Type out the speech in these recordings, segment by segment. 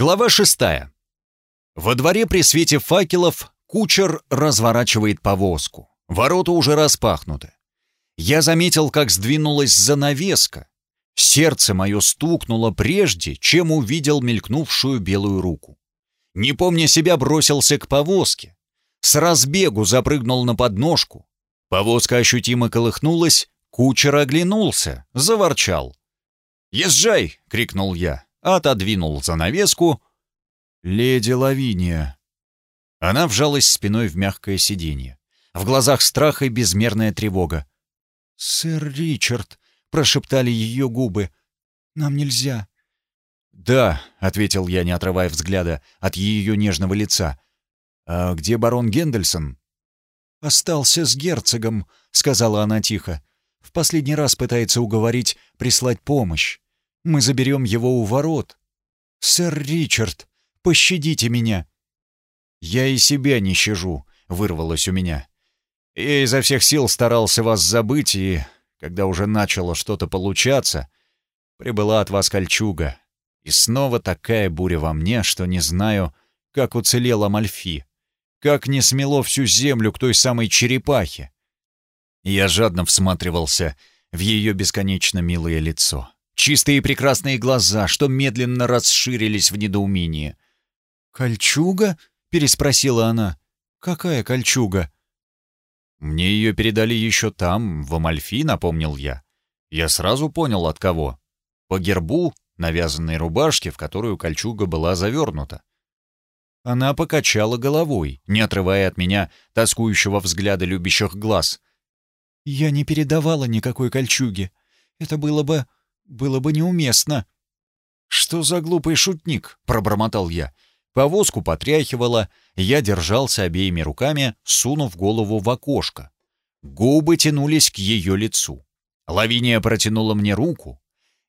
Глава шестая. Во дворе при свете факелов кучер разворачивает повозку. Ворота уже распахнуты. Я заметил, как сдвинулась занавеска. Сердце мое стукнуло прежде, чем увидел мелькнувшую белую руку. Не помня себя, бросился к повозке. С разбегу запрыгнул на подножку. Повозка ощутимо колыхнулась, кучер оглянулся, заворчал. «Езжай!» — крикнул я отодвинул занавеску. «Леди Лавиния». Она вжалась спиной в мягкое сиденье. В глазах страх и безмерная тревога. «Сэр Ричард», — прошептали ее губы, — «нам нельзя». «Да», — ответил я, не отрывая взгляда от ее нежного лица. «А где барон Гендельсон?» «Остался с герцогом», — сказала она тихо. «В последний раз пытается уговорить прислать помощь. Мы заберем его у ворот. Сэр Ричард, пощадите меня!» «Я и себя не щажу», — вырвалось у меня. Я изо всех сил старался вас забыть, и, когда уже начало что-то получаться, прибыла от вас кольчуга. И снова такая буря во мне, что не знаю, как уцелела Мальфи, как не смело всю землю к той самой черепахе. Я жадно всматривался в ее бесконечно милое лицо. Чистые прекрасные глаза, что медленно расширились в недоумении. «Кольчуга?» — переспросила она. «Какая кольчуга?» «Мне ее передали еще там, в Амальфи», — напомнил я. Я сразу понял, от кого. По гербу, навязанной рубашке, в которую кольчуга была завернута. Она покачала головой, не отрывая от меня тоскующего взгляда любящих глаз. «Я не передавала никакой кольчуги. Это было бы было бы неуместно». «Что за глупый шутник?» — пробормотал я. Повозку потряхивало, я держался обеими руками, сунув голову в окошко. Губы тянулись к ее лицу. Лавиния протянула мне руку.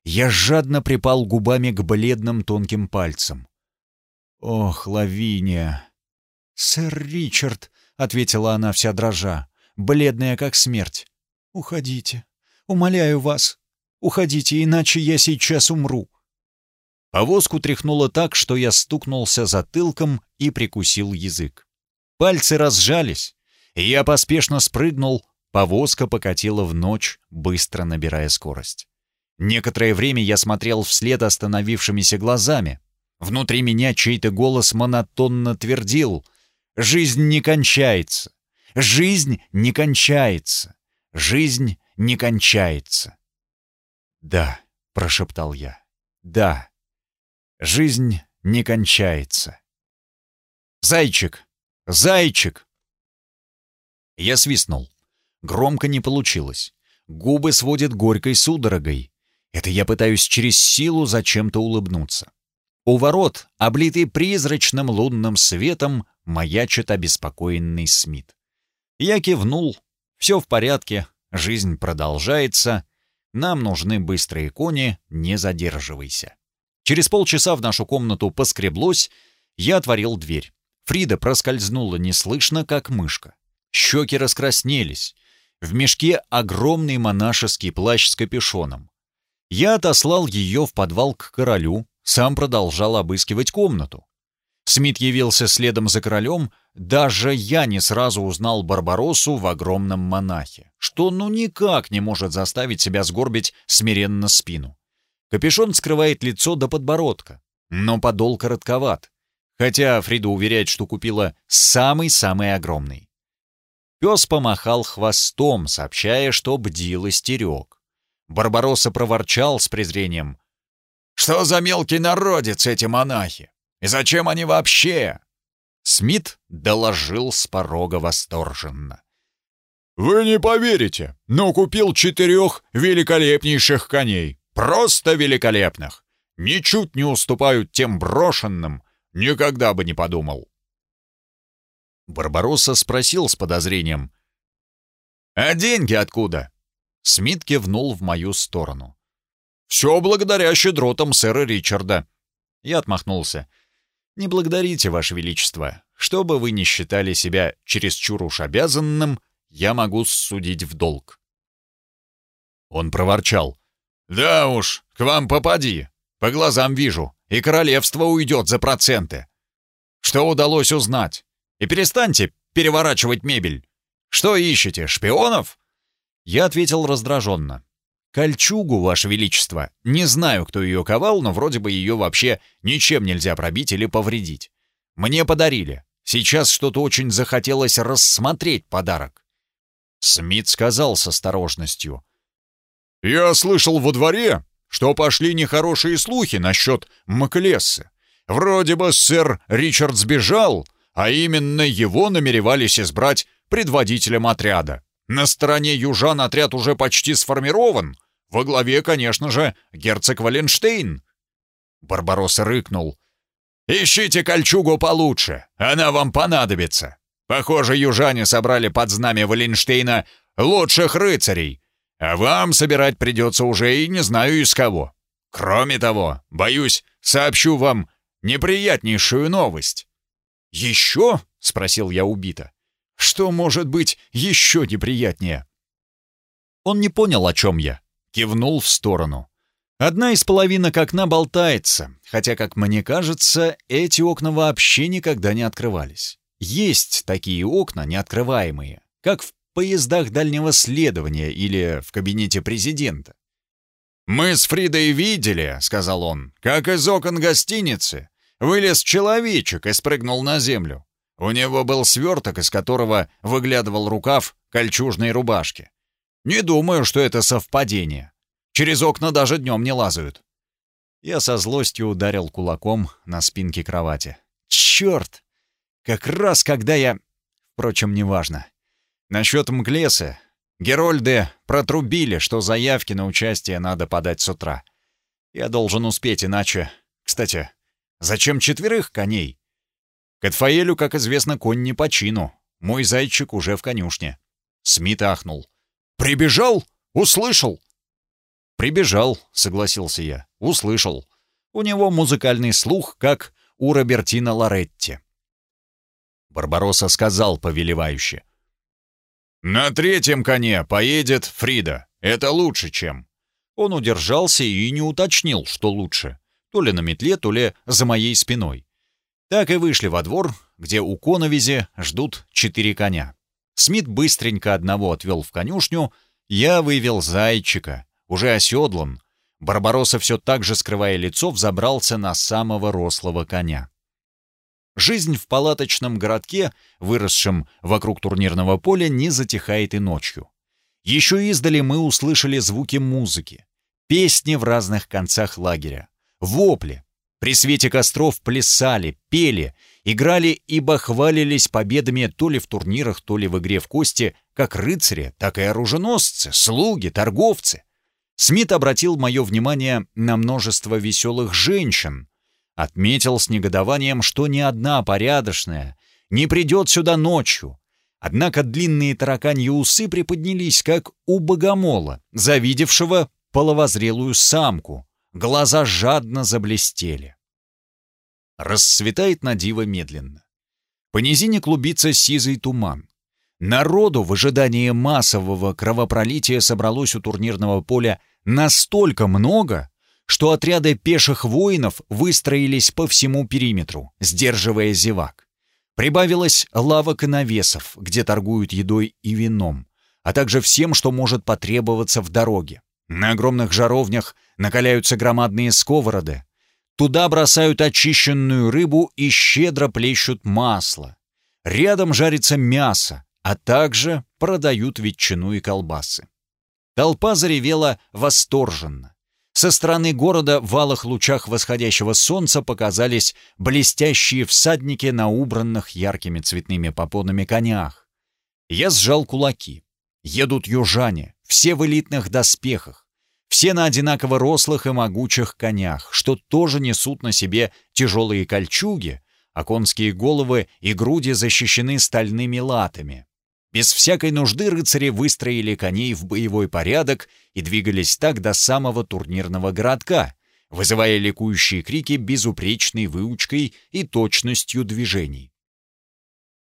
Я жадно припал губами к бледным тонким пальцам. «Ох, Лавиния!» «Сэр Ричард», — ответила она вся дрожа, бледная как смерть. «Уходите. Умоляю вас. Уходите, иначе я сейчас умру». Повозку тряхнуло так, что я стукнулся затылком и прикусил язык. Пальцы разжались, и я поспешно спрыгнул, повозка покатила в ночь, быстро набирая скорость. Некоторое время я смотрел вслед остановившимися глазами. Внутри меня чей-то голос монотонно твердил «Жизнь не кончается! Жизнь не кончается! Жизнь не кончается!» «Да», — прошептал я, — «да, жизнь не кончается». «Зайчик! Зайчик!» Я свистнул. Громко не получилось. Губы сводят горькой судорогой. Это я пытаюсь через силу зачем-то улыбнуться. У ворот, облитый призрачным лунным светом, маячит обеспокоенный Смит. Я кивнул. Все в порядке, жизнь продолжается, нам нужны быстрые кони, не задерживайся. Через полчаса в нашу комнату поскреблось, я отворил дверь. Фрида проскользнула неслышно, как мышка. Щеки раскраснелись. В мешке огромный монашеский плащ с капюшоном. Я отослал ее в подвал к королю, сам продолжал обыскивать комнату. Смит явился следом за королем, даже я не сразу узнал Барбаросу в огромном монахе, что ну никак не может заставить себя сгорбить смиренно спину. Капюшон скрывает лицо до подбородка, но подол коротковат, хотя Фрида уверяет, что купила самый-самый огромный. Пес помахал хвостом, сообщая, что бдил и стерег. Барбаросса проворчал с презрением. «Что за мелкий народец эти монахи? И зачем они вообще?» Смит доложил с порога восторженно. «Вы не поверите, но купил четырех великолепнейших коней. Просто великолепных. Ничуть не уступают тем брошенным. Никогда бы не подумал». Барбаросса спросил с подозрением. «А деньги откуда?» Смит кивнул в мою сторону. «Все благодаря щедротам сэра Ричарда». Я отмахнулся. Не благодарите, Ваше Величество. Что бы вы ни считали себя чересчур уж обязанным, я могу судить в долг». Он проворчал. «Да уж, к вам попади. По глазам вижу. и королевство уйдет за проценты. Что удалось узнать? И перестаньте переворачивать мебель. Что ищете, шпионов?» Я ответил раздраженно. «Кольчугу, Ваше Величество. Не знаю, кто ее ковал, но вроде бы ее вообще ничем нельзя пробить или повредить. Мне подарили. Сейчас что-то очень захотелось рассмотреть подарок». Смит сказал с осторожностью. «Я слышал во дворе, что пошли нехорошие слухи насчет Маклессы. Вроде бы сэр Ричард сбежал, а именно его намеревались избрать предводителем отряда. На стороне южан отряд уже почти сформирован. Во главе, конечно же, герцог Валенштейн. Барбаросса рыкнул. «Ищите кольчугу получше, она вам понадобится. Похоже, южане собрали под знамя Валенштейна лучших рыцарей, а вам собирать придется уже и не знаю из кого. Кроме того, боюсь, сообщу вам неприятнейшую новость». «Еще?» — спросил я убито. Что может быть еще неприятнее? Он не понял, о чем я. Кивнул в сторону. Одна из половинок окна болтается, хотя, как мне кажется, эти окна вообще никогда не открывались. Есть такие окна, неоткрываемые, как в поездах дальнего следования или в кабинете президента. «Мы с Фридой видели», — сказал он, — «как из окон гостиницы вылез человечек и спрыгнул на землю. У него был сверток, из которого выглядывал рукав кольчужной рубашки. Не думаю, что это совпадение. Через окна даже днем не лазают. Я со злостью ударил кулаком на спинке кровати. Черт! Как раз когда я... Впрочем, неважно. Насчет Мглеса. Герольды протрубили, что заявки на участие надо подать с утра. Я должен успеть, иначе... Кстати, зачем четверых коней? Катфаэлю, как известно, конь не по чину. Мой зайчик уже в конюшне. Смит ахнул. «Прибежал? Услышал?» «Прибежал», — согласился я. «Услышал. У него музыкальный слух, как у Робертина Лоретти». Барбаросса сказал повелевающе. «На третьем коне поедет Фрида. Это лучше, чем...» Он удержался и не уточнил, что лучше. То ли на метле, то ли за моей спиной. Так и вышли во двор, где у коновизи ждут четыре коня. Смит быстренько одного отвел в конюшню, я вывел зайчика, уже оседлан. Барбаросса все так же, скрывая лицо, взобрался на самого рослого коня. Жизнь в палаточном городке, выросшем вокруг турнирного поля, не затихает и ночью. Еще издали мы услышали звуки музыки, песни в разных концах лагеря, вопли, при свете костров плясали, пели, играли и бахвалились победами то ли в турнирах, то ли в игре в кости, как рыцари, так и оруженосцы, слуги, торговцы. Смит обратил мое внимание на множество веселых женщин. Отметил с негодованием, что ни одна порядочная не придет сюда ночью. Однако длинные тараканьи усы приподнялись, как у богомола, завидевшего половозрелую самку — глаза жадно заблестели. Расцветает на диво медленно. По низине клубится сизый туман. Народу в ожидании массового кровопролития собралось у турнирного поля настолько много, что отряды пеших воинов выстроились по всему периметру, сдерживая зевак. Прибавилось лавок и навесов, где торгуют едой и вином, а также всем, что может потребоваться в дороге. На огромных жаровнях накаляются громадные сковороды. Туда бросают очищенную рыбу и щедро плещут масло. Рядом жарится мясо, а также продают ветчину и колбасы. Толпа заревела восторженно. Со стороны города в алых лучах восходящего солнца показались блестящие всадники на убранных яркими цветными попонами конях. Я сжал кулаки. Едут южане, все в элитных доспехах, все на одинаково рослых и могучих конях, что тоже несут на себе тяжелые кольчуги, а конские головы и груди защищены стальными латами. Без всякой нужды рыцари выстроили коней в боевой порядок и двигались так до самого турнирного городка, вызывая ликующие крики безупречной выучкой и точностью движений.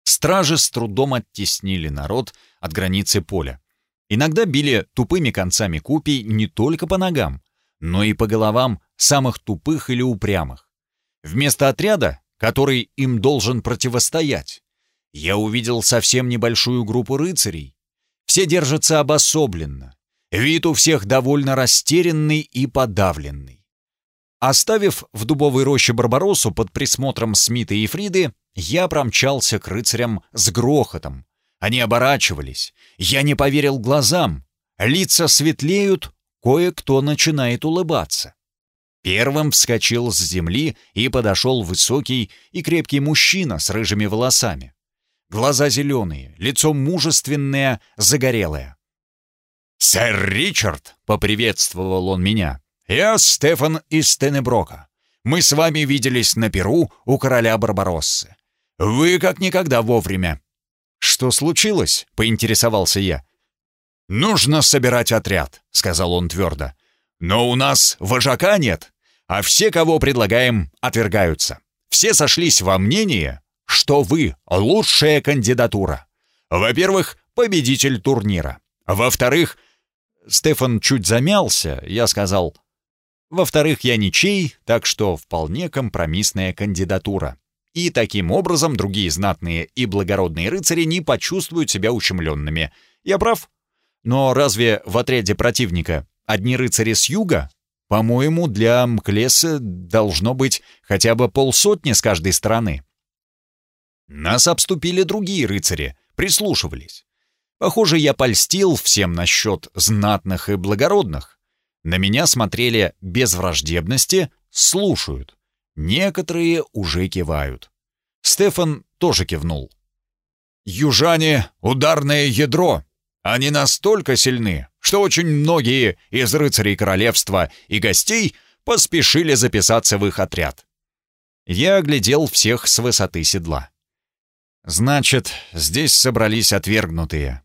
Стражи с трудом оттеснили народ от границы поля. Иногда били тупыми концами купей не только по ногам, но и по головам самых тупых или упрямых. Вместо отряда, который им должен противостоять, я увидел совсем небольшую группу рыцарей. Все держатся обособленно. Вид у всех довольно растерянный и подавленный. Оставив в дубовой роще Барбаросу под присмотром Смита и Фриды, я промчался к рыцарям с грохотом. Они оборачивались. Я не поверил глазам. Лица светлеют, кое-кто начинает улыбаться. Первым вскочил с земли и подошел высокий и крепкий мужчина с рыжими волосами. Глаза зеленые, лицо мужественное, загорелое. «Сэр Ричард!» — поприветствовал он меня. «Я Стефан из Тенеброка. Мы с вами виделись на Перу у короля Барбароссы. Вы как никогда вовремя». «Что случилось?» — поинтересовался я. «Нужно собирать отряд», — сказал он твердо. «Но у нас вожака нет, а все, кого предлагаем, отвергаются. Все сошлись во мнении, что вы лучшая кандидатура. Во-первых, победитель турнира. Во-вторых, Стефан чуть замялся, я сказал, во-вторых, я ничей, так что вполне компромиссная кандидатура. И таким образом другие знатные и благородные рыцари не почувствуют себя ущемленными. Я прав? Но разве в отряде противника одни рыцари с юга? По-моему, для Мклеса должно быть хотя бы полсотни с каждой стороны. Нас обступили другие рыцари, прислушивались. Похоже, я польстил всем насчет знатных и благородных. На меня смотрели без враждебности, слушают. Некоторые уже кивают. Стефан тоже кивнул. «Южане — ударное ядро. Они настолько сильны, что очень многие из рыцарей королевства и гостей поспешили записаться в их отряд». Я оглядел всех с высоты седла. Значит, здесь собрались отвергнутые.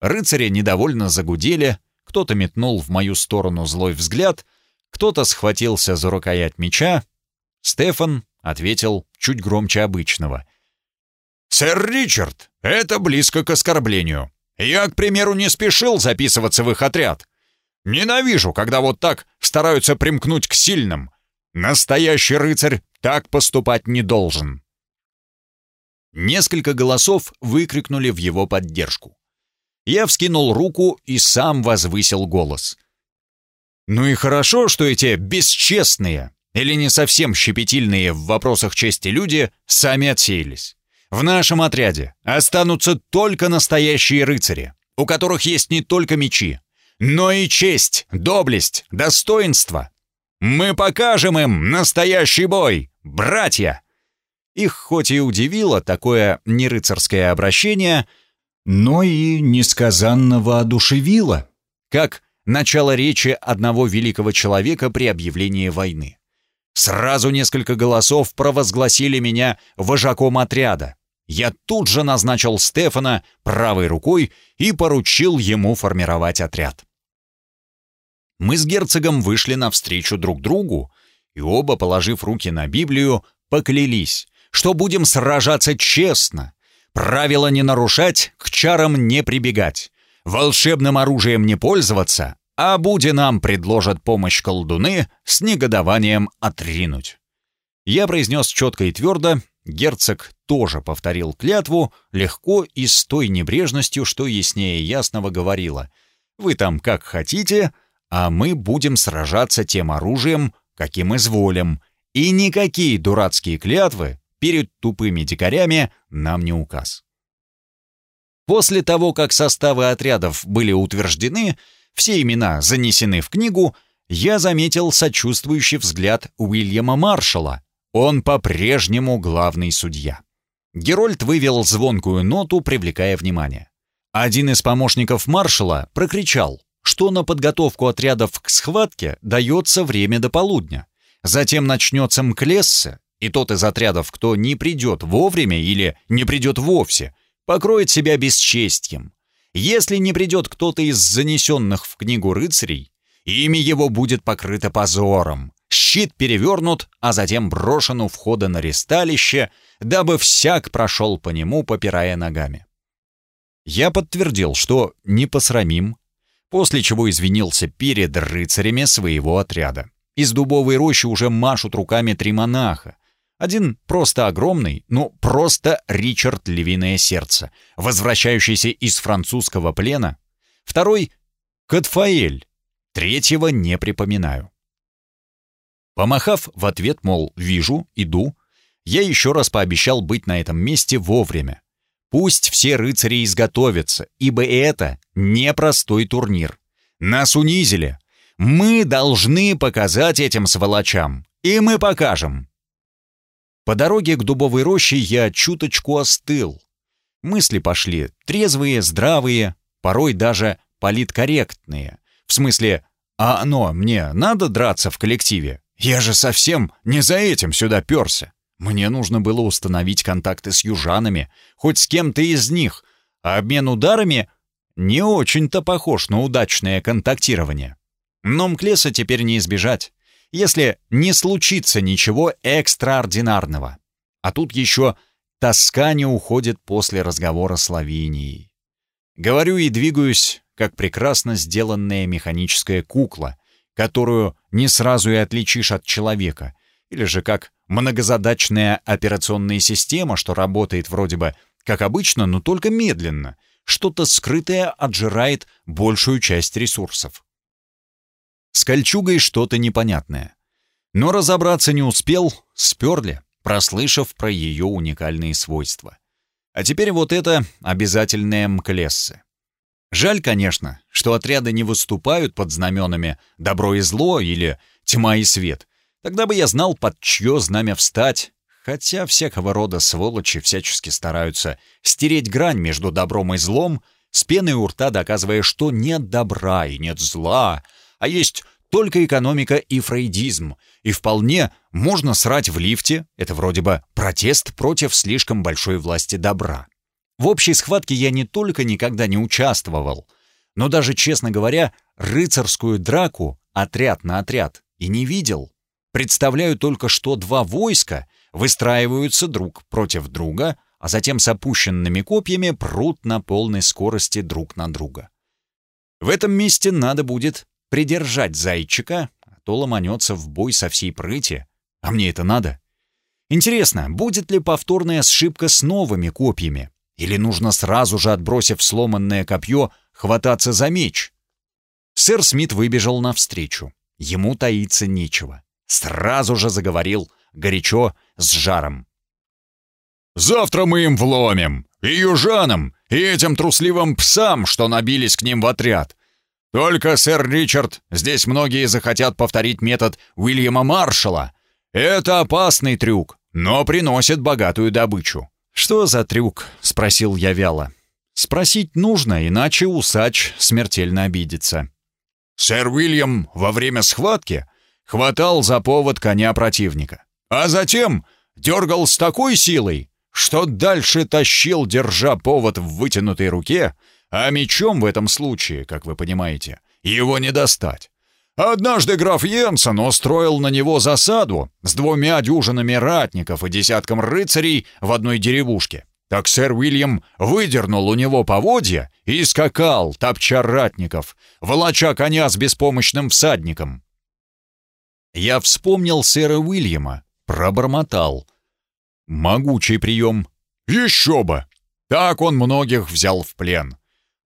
Рыцари недовольно загудели, кто-то метнул в мою сторону злой взгляд, кто-то схватился за рукоять меча. Стефан ответил чуть громче обычного. «Сэр Ричард, это близко к оскорблению. Я, к примеру, не спешил записываться в их отряд. Ненавижу, когда вот так стараются примкнуть к сильным. Настоящий рыцарь так поступать не должен». Несколько голосов выкрикнули в его поддержку. Я вскинул руку и сам возвысил голос. «Ну и хорошо, что эти бесчестные или не совсем щепетильные в вопросах чести люди сами отсеялись. В нашем отряде останутся только настоящие рыцари, у которых есть не только мечи, но и честь, доблесть, достоинство. Мы покажем им настоящий бой, братья!» Их хоть и удивило такое нерыцарское обращение, но и несказанно воодушевило, как начало речи одного великого человека при объявлении войны. Сразу несколько голосов провозгласили меня вожаком отряда. Я тут же назначил Стефана правой рукой и поручил ему формировать отряд. Мы с герцогом вышли навстречу друг другу, и оба, положив руки на Библию, поклялись, что будем сражаться честно, правила не нарушать, к чарам не прибегать, волшебным оружием не пользоваться, а будь нам предложат помощь колдуны, с негодованием отринуть. Я произнес четко и твердо, герцог тоже повторил клятву, легко и с той небрежностью, что яснее ясного говорила. «Вы там как хотите, а мы будем сражаться тем оружием, каким изволим, и никакие дурацкие клятвы перед тупыми дикарями нам не указ. После того, как составы отрядов были утверждены, все имена занесены в книгу, я заметил сочувствующий взгляд Уильяма Маршалла. Он по-прежнему главный судья. Герольд вывел звонкую ноту, привлекая внимание. Один из помощников маршала прокричал, что на подготовку отрядов к схватке дается время до полудня. Затем начнется мклесса, и тот из отрядов, кто не придет вовремя или не придет вовсе, покроет себя бесчестьем. Если не придет кто-то из занесенных в книгу рыцарей, имя его будет покрыто позором, щит перевернут, а затем брошен у входа на ресталище, дабы всяк прошел по нему, попирая ногами. Я подтвердил, что не посрамим, после чего извинился перед рыцарями своего отряда. Из дубовой рощи уже машут руками три монаха. Один просто огромный, ну просто Ричард Львиное Сердце, возвращающийся из французского плена. Второй — Катфаэль. Третьего не припоминаю. Помахав в ответ, мол, вижу, иду, я еще раз пообещал быть на этом месте вовремя. Пусть все рыцари изготовятся, ибо это непростой турнир. Нас унизили. Мы должны показать этим сволочам. И мы покажем. По дороге к дубовой роще я чуточку остыл. Мысли пошли трезвые, здравые, порой даже политкорректные. В смысле, а оно мне надо драться в коллективе? Я же совсем не за этим сюда перся. Мне нужно было установить контакты с южанами, хоть с кем-то из них, а обмен ударами не очень-то похож на удачное контактирование. Но Мклеса теперь не избежать, если не случится ничего экстраординарного. А тут еще тоска не уходит после разговора с Лавинией. Говорю и двигаюсь, как прекрасно сделанная механическая кукла, которую не сразу и отличишь от человека, или же как многозадачная операционная система, что работает вроде бы как обычно, но только медленно. Что-то скрытое отжирает большую часть ресурсов. С кольчугой что-то непонятное. Но разобраться не успел, сперли, прослышав про ее уникальные свойства. А теперь вот это обязательные МКЛессы. Жаль, конечно, что отряды не выступают под знаменами «добро и зло» или «тьма и свет», Тогда бы я знал, под чье знамя встать, хотя всякого рода сволочи всячески стараются стереть грань между добром и злом, с пеной у рта доказывая, что нет добра и нет зла, а есть только экономика и фрейдизм, и вполне можно срать в лифте, это вроде бы протест против слишком большой власти добра. В общей схватке я не только никогда не участвовал, но даже, честно говоря, рыцарскую драку отряд на отряд и не видел. Представляю только, что два войска выстраиваются друг против друга, а затем с опущенными копьями прут на полной скорости друг на друга. В этом месте надо будет придержать зайчика, а то ломанется в бой со всей прыти. А мне это надо? Интересно, будет ли повторная сшибка с новыми копьями? Или нужно сразу же, отбросив сломанное копье, хвататься за меч? Сэр Смит выбежал навстречу. Ему таиться нечего сразу же заговорил, горячо, с жаром. «Завтра мы им вломим, и южанам, и этим трусливым псам, что набились к ним в отряд. Только, сэр Ричард, здесь многие захотят повторить метод Уильяма Маршалла. Это опасный трюк, но приносит богатую добычу». «Что за трюк?» — спросил я вяло. «Спросить нужно, иначе усач смертельно обидится». «Сэр Уильям во время схватки хватал за повод коня противника, а затем дергал с такой силой, что дальше тащил, держа повод в вытянутой руке, а мечом в этом случае, как вы понимаете, его не достать. Однажды граф Йенсен устроил на него засаду с двумя дюжинами ратников и десятком рыцарей в одной деревушке. Так сэр Уильям выдернул у него поводья и скакал, топча ратников, волоча коня с беспомощным всадником. Я вспомнил сэра Уильяма, пробормотал. Могучий прием. Еще бы! Так он многих взял в плен.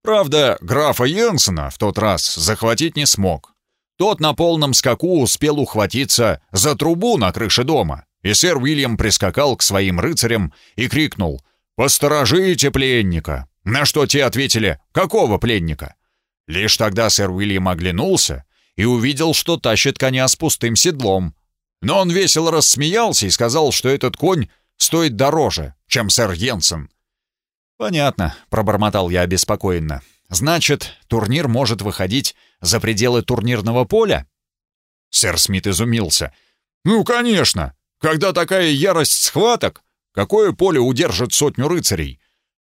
Правда, графа Йенсена в тот раз захватить не смог. Тот на полном скаку успел ухватиться за трубу на крыше дома, и сэр Уильям прискакал к своим рыцарям и крикнул «Посторожите пленника!» На что те ответили «Какого пленника?» Лишь тогда сэр Уильям оглянулся и увидел, что тащит коня с пустым седлом. Но он весело рассмеялся и сказал, что этот конь стоит дороже, чем сэр Йенсен. «Понятно», — пробормотал я обеспокоенно. «Значит, турнир может выходить за пределы турнирного поля?» Сэр Смит изумился. «Ну, конечно! Когда такая ярость схваток, какое поле удержит сотню рыцарей?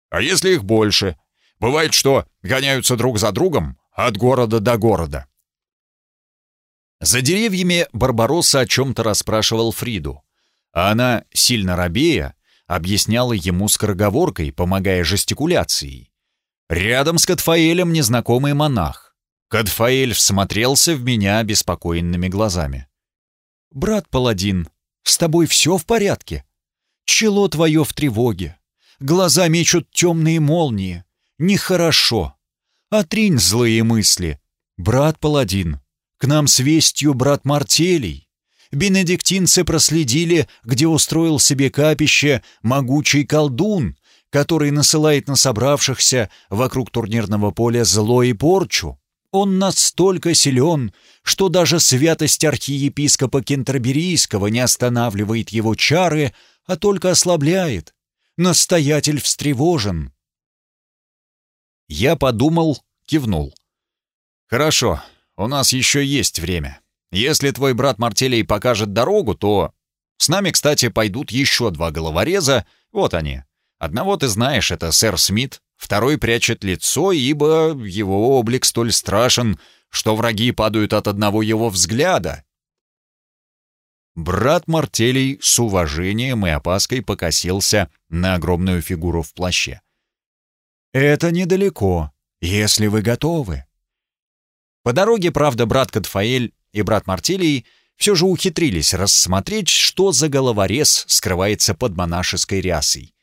А если их больше? Бывает, что гоняются друг за другом от города до города. За деревьями Барбаросса о чем-то расспрашивал Фриду, а она, сильно робея, объясняла ему скороговоркой, помогая жестикуляцией. Рядом с Катфаэлем незнакомый монах. Катфаэль всмотрелся в меня беспокойными глазами. «Брат Паладин, с тобой все в порядке? Чело твое в тревоге, глаза мечут темные молнии. Нехорошо. Отринь злые мысли. Брат Паладин, к нам с вестью брат Мартелий. Бенедиктинцы проследили, где устроил себе капище могучий колдун, который насылает на собравшихся вокруг турнирного поля зло и порчу. Он настолько силен, что даже святость архиепископа Кентерберийского не останавливает его чары, а только ослабляет. Настоятель встревожен. Я подумал, кивнул. «Хорошо, у нас еще есть время. Если твой брат Мартелей покажет дорогу, то... С нами, кстати, пойдут еще два головореза. Вот они. Одного ты знаешь, это сэр Смит, Второй прячет лицо, ибо его облик столь страшен, что враги падают от одного его взгляда. Брат Мартелей с уважением и опаской покосился на огромную фигуру в плаще. «Это недалеко, если вы готовы». По дороге, правда, брат Катфаэль и брат Мартелей все же ухитрились рассмотреть, что за головорез скрывается под монашеской рясой.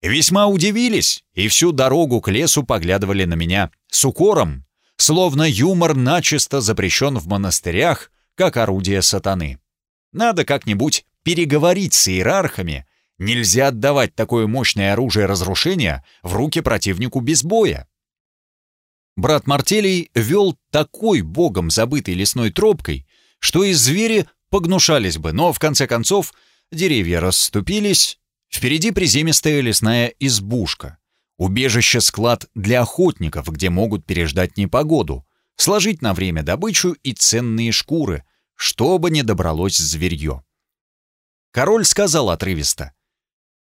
Весьма удивились и всю дорогу к лесу поглядывали на меня с укором, словно юмор начисто запрещен в монастырях, как орудие сатаны. Надо как-нибудь переговорить с иерархами, нельзя отдавать такое мощное оружие разрушения в руки противнику без боя. Брат Мартелий вел такой богом забытой лесной тропкой, что и звери погнушались бы, но в конце концов деревья расступились, Впереди приземистая лесная избушка. Убежище-склад для охотников, где могут переждать непогоду, сложить на время добычу и ценные шкуры, чтобы не добралось зверье. Король сказал отрывисто.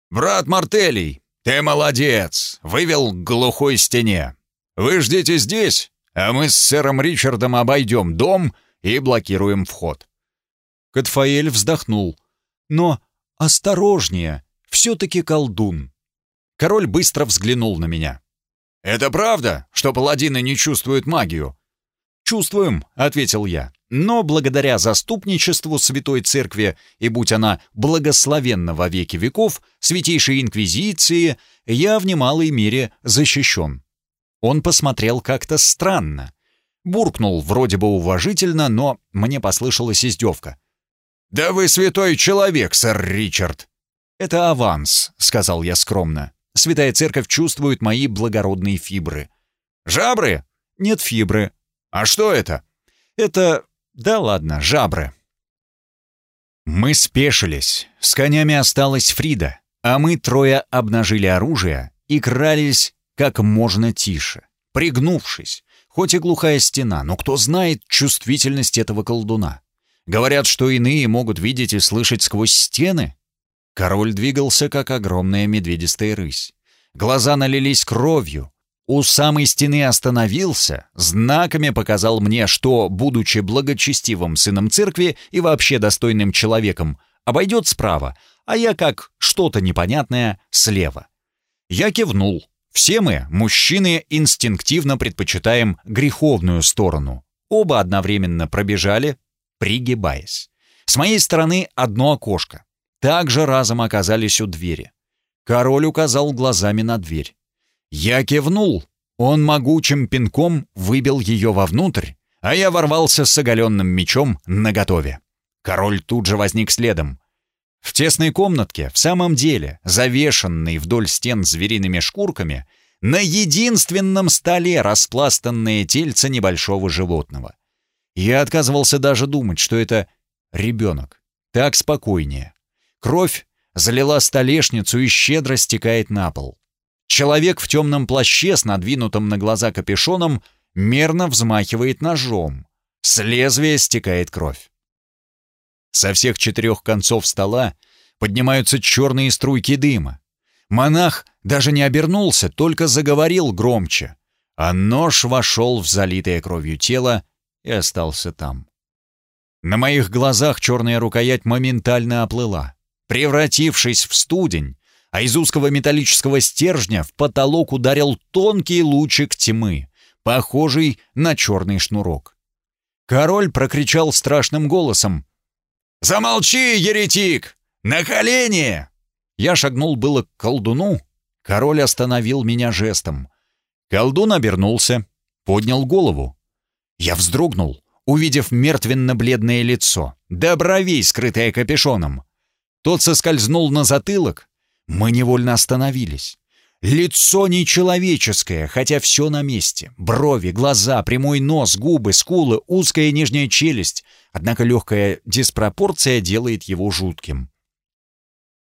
«Брат Мартелий, ты молодец! Вывел к глухой стене. Вы ждите здесь, а мы с сэром Ричардом обойдем дом и блокируем вход». Катфаэль вздохнул. «Но осторожнее, все-таки колдун. Король быстро взглянул на меня. «Это правда, что паладины не чувствуют магию?» «Чувствуем», — ответил я. «Но благодаря заступничеству Святой Церкви, и будь она благословенна во веки веков, Святейшей Инквизиции, я в немалой мере защищен». Он посмотрел как-то странно. Буркнул вроде бы уважительно, но мне послышалась издевка. «Да вы святой человек, сэр Ричард!» «Это аванс», — сказал я скромно. «Святая Церковь чувствует мои благородные фибры». «Жабры?» «Нет фибры». «А что это?» «Это... да ладно, жабры». Мы спешились. С конями осталась Фрида, а мы трое обнажили оружие и крались как можно тише, пригнувшись. Хоть и глухая стена, но кто знает чувствительность этого колдуна. Говорят, что иные могут видеть и слышать сквозь стены. Король двигался, как огромная медведистая рысь. Глаза налились кровью. У самой стены остановился, знаками показал мне, что, будучи благочестивым сыном церкви и вообще достойным человеком, обойдет справа, а я, как что-то непонятное, слева. Я кивнул. Все мы, мужчины, инстинктивно предпочитаем греховную сторону. Оба одновременно пробежали, пригибаясь. С моей стороны одно окошко также разом оказались у двери. Король указал глазами на дверь. Я кивнул. Он могучим пинком выбил ее вовнутрь, а я ворвался с оголенным мечом наготове. Король тут же возник следом. В тесной комнатке, в самом деле, завешенной вдоль стен звериными шкурками, на единственном столе распластанное тельце небольшого животного. Я отказывался даже думать, что это ребенок. Так спокойнее. Кровь залила столешницу и щедро стекает на пол. Человек в темном плаще с надвинутым на глаза капюшоном мерно взмахивает ножом. С лезвия стекает кровь. Со всех четырех концов стола поднимаются черные струйки дыма. Монах даже не обернулся, только заговорил громче, а нож вошел в залитое кровью тело и остался там. На моих глазах черная рукоять моментально оплыла превратившись в студень, а из узкого металлического стержня в потолок ударил тонкий лучик тьмы, похожий на черный шнурок. Король прокричал страшным голосом. Замолчи, еретик! На колени!» Я шагнул было к колдуну. Король остановил меня жестом. Колдун обернулся, поднял голову. Я вздрогнул, увидев мертвенно-бледное лицо, до бровей, скрытое капюшоном. Тот соскользнул на затылок. Мы невольно остановились. Лицо нечеловеческое, хотя все на месте. Брови, глаза, прямой нос, губы, скулы, узкая нижняя челюсть. Однако легкая диспропорция делает его жутким.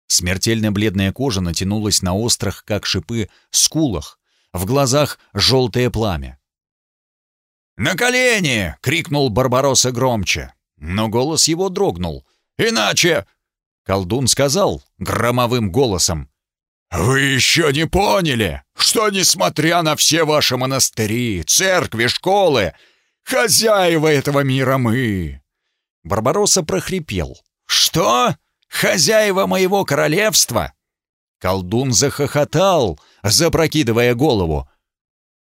Смертельно бледная кожа натянулась на острых, как шипы, скулах. В глазах желтое пламя. «На колени!» — крикнул Барбаросса громче. Но голос его дрогнул. «Иначе...» — колдун сказал громовым голосом. «Вы еще не поняли, что, несмотря на все ваши монастыри, церкви, школы, хозяева этого мира мы!» Барбаросса прохрипел. «Что? Хозяева моего королевства?» Колдун захохотал, запрокидывая голову.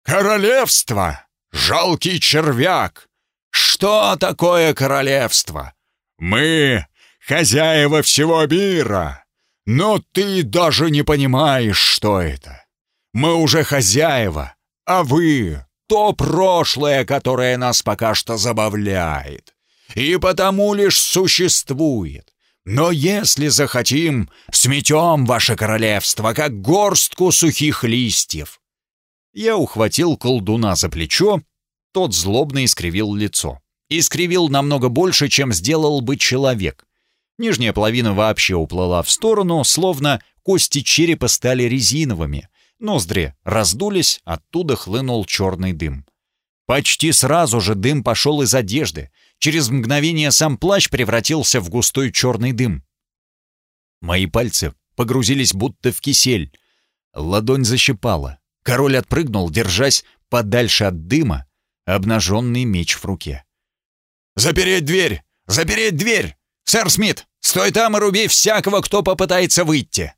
«Королевство! Жалкий червяк! Что такое королевство? Мы — хозяева всего мира!» Но ты даже не понимаешь, что это. Мы уже хозяева, а вы — то прошлое, которое нас пока что забавляет. И потому лишь существует. Но если захотим, сметем ваше королевство, как горстку сухих листьев. Я ухватил колдуна за плечо, тот злобно искривил лицо. Искривил намного больше, чем сделал бы человек. Нижняя половина вообще уплыла в сторону, словно кости черепа стали резиновыми. Ноздри раздулись, оттуда хлынул черный дым. Почти сразу же дым пошел из одежды. Через мгновение сам плащ превратился в густой черный дым. Мои пальцы погрузились будто в кисель. Ладонь защипала. Король отпрыгнул, держась подальше от дыма, обнаженный меч в руке. «Запереть дверь! Запереть дверь! Сэр Смит, стой там и руби всякого, кто попытается выйти!»